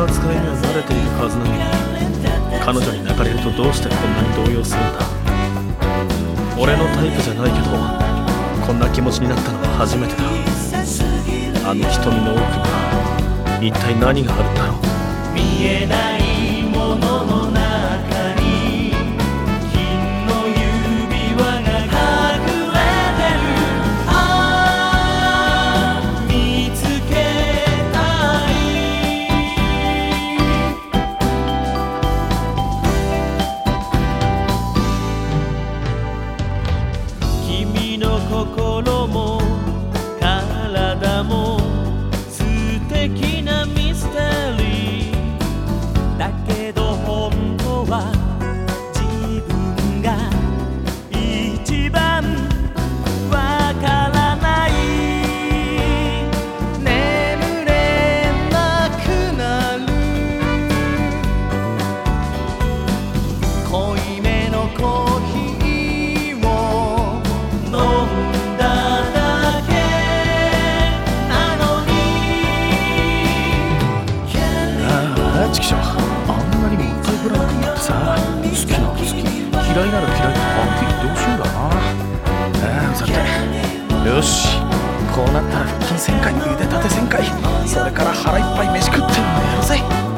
の扱いには慣れているはずなのに彼女に泣かれるとどうしてこんなに動揺するんだ俺のタイプじゃないけどこんな気持ちになったのは初めてだあの瞳の奥には一体何があるんだろう見えない心も嫌いなら嫌いってはっきり言ってほしいんだな。ああさてよし。こうなったら腹筋1000回腕立て1000回。それから腹いっぱい飯食ってやるぜ。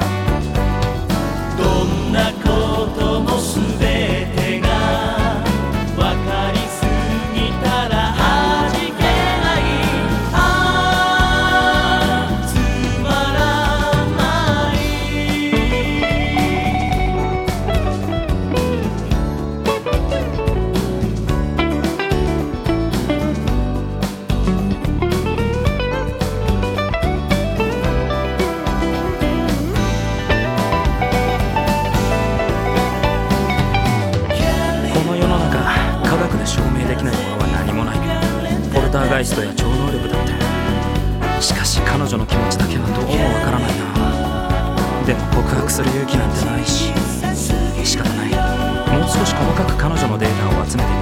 できないものは何もない。ポルターガイストや超能力だってしかし彼女の気持ちだけはどうもわからないな。でも告白する勇気なんてないし。仕方ない。もう少し細かく彼女のデータを集めてみよう見えな